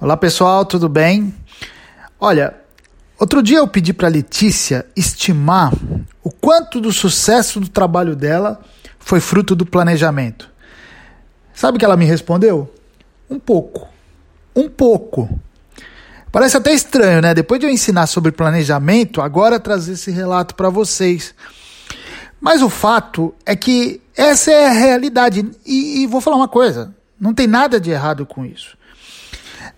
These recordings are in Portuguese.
Olá pessoal, tudo bem? Olha, outro dia eu pedi para Letícia estimar o quanto do sucesso do trabalho dela foi fruto do planejamento. Sabe o que ela me respondeu? Um pouco. Um pouco. Parece até estranho, né? Depois de eu ensinar sobre planejamento, agora trazer esse relato para vocês. Mas o fato é que essa é a realidade. E, e vou falar uma coisa: não tem nada de errado com isso.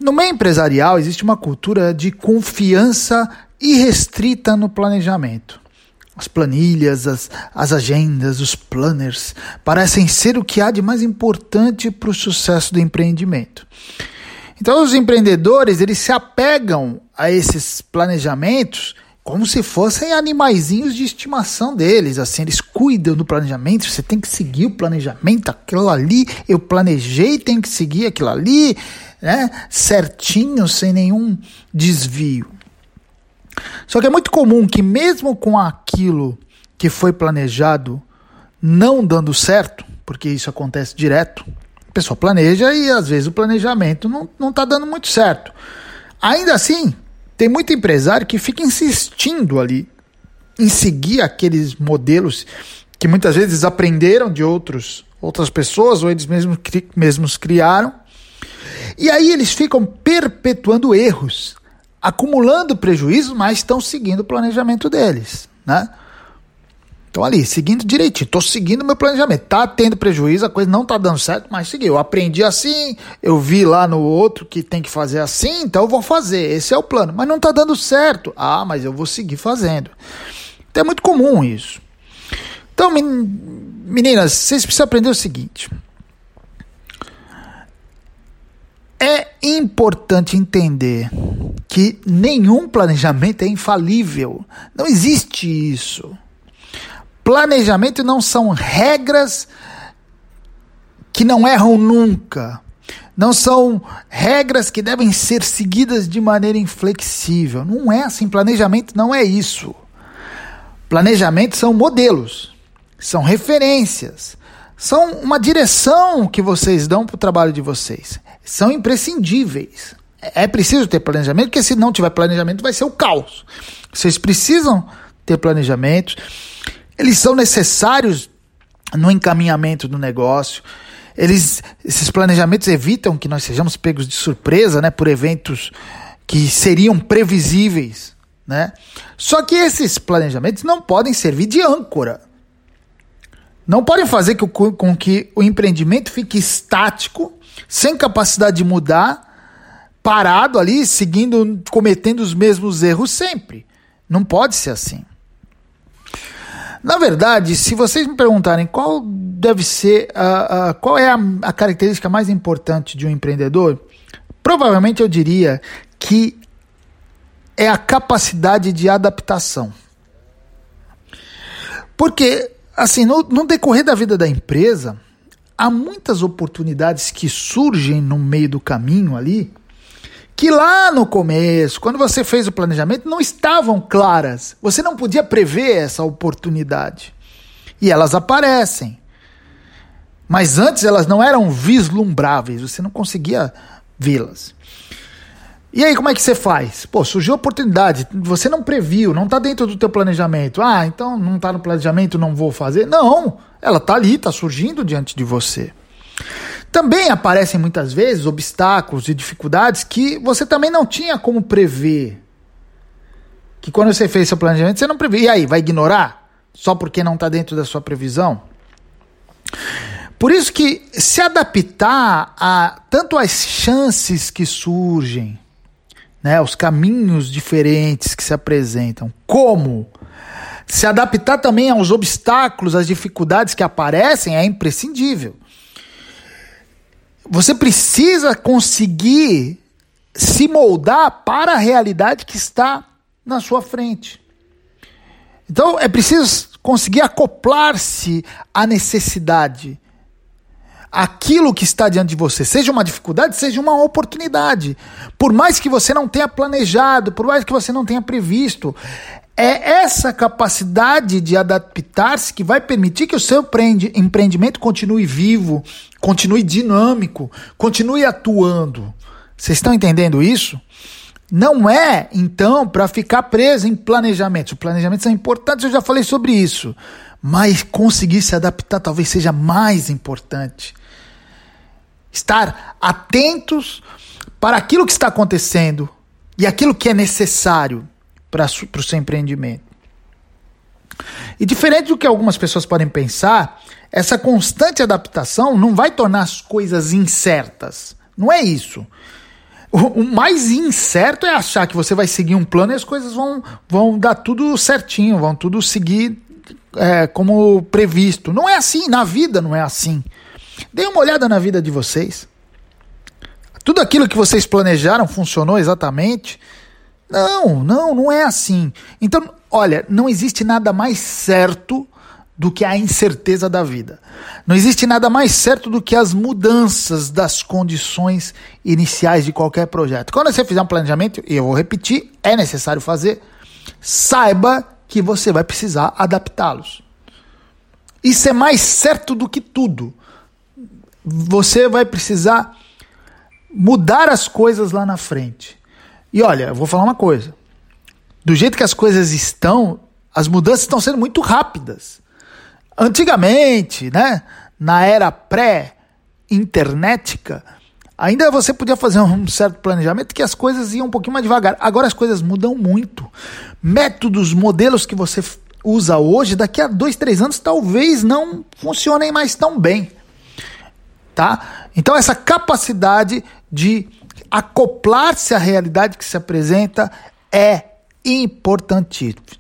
No meio empresarial existe uma cultura de confiança irrestrita no planejamento. As planilhas, as, as agendas, os planners parecem ser o que há de mais importante para o sucesso do empreendimento. Então os empreendedores eles se apegam a esses planejamentos como se fossem animaizinhos de estimação deles, assim, eles cuidam do planejamento, você tem que seguir o planejamento, aquilo ali, eu planejei, tem que seguir aquilo ali, né, certinho, sem nenhum desvio. Só que é muito comum que mesmo com aquilo que foi planejado não dando certo, porque isso acontece direto, a pessoa planeja e às vezes o planejamento não está dando muito certo. Ainda assim, tem muito empresário que fica insistindo ali em seguir aqueles modelos que muitas vezes aprenderam de outros, outras pessoas ou eles mesmos, mesmos criaram. E aí eles ficam perpetuando erros, acumulando prejuízos, mas estão seguindo o planejamento deles, né? Estão ali, seguindo direitinho. Estou seguindo meu planejamento. Tá tendo prejuízo, a coisa não tá dando certo, mas segui. Eu aprendi assim, eu vi lá no outro que tem que fazer assim, então eu vou fazer. Esse é o plano. Mas não tá dando certo. Ah, mas eu vou seguir fazendo. Então é muito comum isso. Então, meninas, vocês precisam aprender o seguinte. É importante entender que nenhum planejamento é infalível. Não existe isso. Planejamento não são regras que não erram nunca. Não são regras que devem ser seguidas de maneira inflexível. Não é assim. Planejamento não é isso. Planejamento são modelos, são referências, são uma direção que vocês dão para o trabalho de vocês. São imprescindíveis. É preciso ter planejamento, porque se não tiver planejamento vai ser o caos. Vocês precisam ter planejamentos eles são necessários no encaminhamento do negócio. Eles, esses planejamentos evitam que nós sejamos pegos de surpresa, né, por eventos que seriam previsíveis, né? Só que esses planejamentos não podem servir de âncora. Não podem fazer que, com que o empreendimento fique estático, sem capacidade de mudar, parado ali, seguindo, cometendo os mesmos erros sempre. Não pode ser assim. Na verdade, se vocês me perguntarem qual deve ser, a, qual é a, a característica mais importante de um empreendedor, provavelmente eu diria que é a capacidade de adaptação. Porque, assim, no, no, decorrer da vida da empresa, há muitas oportunidades que surgem no meio do caminho ali que lá no começo, quando você fez o planejamento, não estavam claras. Você não podia prever essa oportunidade. E elas aparecem. Mas antes elas não eram vislumbráveis, você não conseguia vê-las. E aí, como é que você faz? Pô, surgiu a oportunidade, você não previu, não está dentro do teu planejamento. Ah, então não está no planejamento, não vou fazer. Não, ela está ali, está surgindo diante de você. Também aparecem muitas vezes obstáculos e dificuldades que você também não tinha como prever. Que quando você fez seu planejamento, você não previu. E aí, vai ignorar? Só porque não está dentro da sua previsão? Por isso que se adaptar a tanto as chances que surgem, né, os caminhos diferentes que se apresentam, como se adaptar também aos obstáculos, às dificuldades que aparecem é imprescindível. Você precisa conseguir se moldar para a realidade que está na sua frente. Então é preciso conseguir acoplar-se à necessidade. Aquilo que está diante de você, seja uma dificuldade, seja uma oportunidade. Por mais que você não tenha planejado, por mais que você não tenha previsto, é essa capacidade de adaptar-se que vai permitir que o seu empreendimento continue vivo, continue dinâmico, continue atuando. Vocês estão entendendo isso? Não é, então, para ficar preso em planejamentos. Os planejamentos são importantes, eu já falei sobre isso. Mas conseguir se adaptar talvez seja mais importante. Estar atentos para aquilo que está acontecendo e aquilo que é necessário para o seu empreendimento. E diferente do que algumas pessoas podem pensar, essa constante adaptação não vai tornar as coisas incertas. Não é isso. O, mais incerto é achar que você vai seguir um plano e as coisas vão, vão dar tudo certinho, vão tudo seguir é, como previsto. Não é assim, na vida não é assim. Dê uma olhada na vida de vocês. Tudo aquilo que vocês planejaram funcionou exatamente? Não, não, não é assim. Então, olha, não existe nada mais certo do que a incerteza da vida. Não existe nada mais certo do que as mudanças das condições iniciais de qualquer projeto. Quando você fizer um planejamento, e eu vou repetir, é necessário fazer, saiba que você vai precisar adaptá-los. Isso é mais certo do que tudo. Você vai precisar mudar as coisas lá na frente. E olha, eu vou falar uma coisa. Do jeito que as coisas estão, as mudanças estão sendo muito rápidas. Antigamente, né, na era pré-internetica, ainda você podia fazer um certo planejamento que as coisas iam um pouquinho mais devagar. Agora as coisas mudam muito. Métodos, modelos que você usa hoje, daqui a dois, três anos, talvez não funcionem mais tão bem. Tá? Então, essa capacidade de acoplar-se à realidade que se apresenta é importantíssima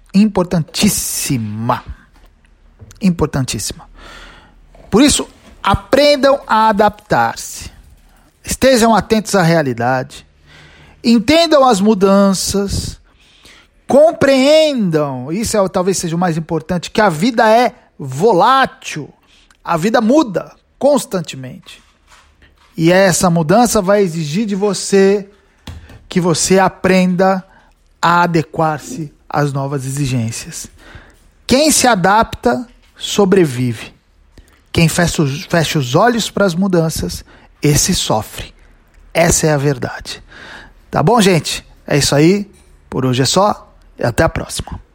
importantíssima. Por isso, aprendam a adaptar-se. Estejam atentos à realidade. Entendam as mudanças. Compreendam, isso é, talvez seja o mais importante, que a vida é volátil. A vida muda constantemente. E essa mudança vai exigir de você que você aprenda a adequar-se às novas exigências. Quem se adapta sobrevive. Quem fecha os, olhos para as mudanças, esse sofre. Essa é a verdade. Tá bom, gente? É isso aí. Por hoje é só e até a próxima.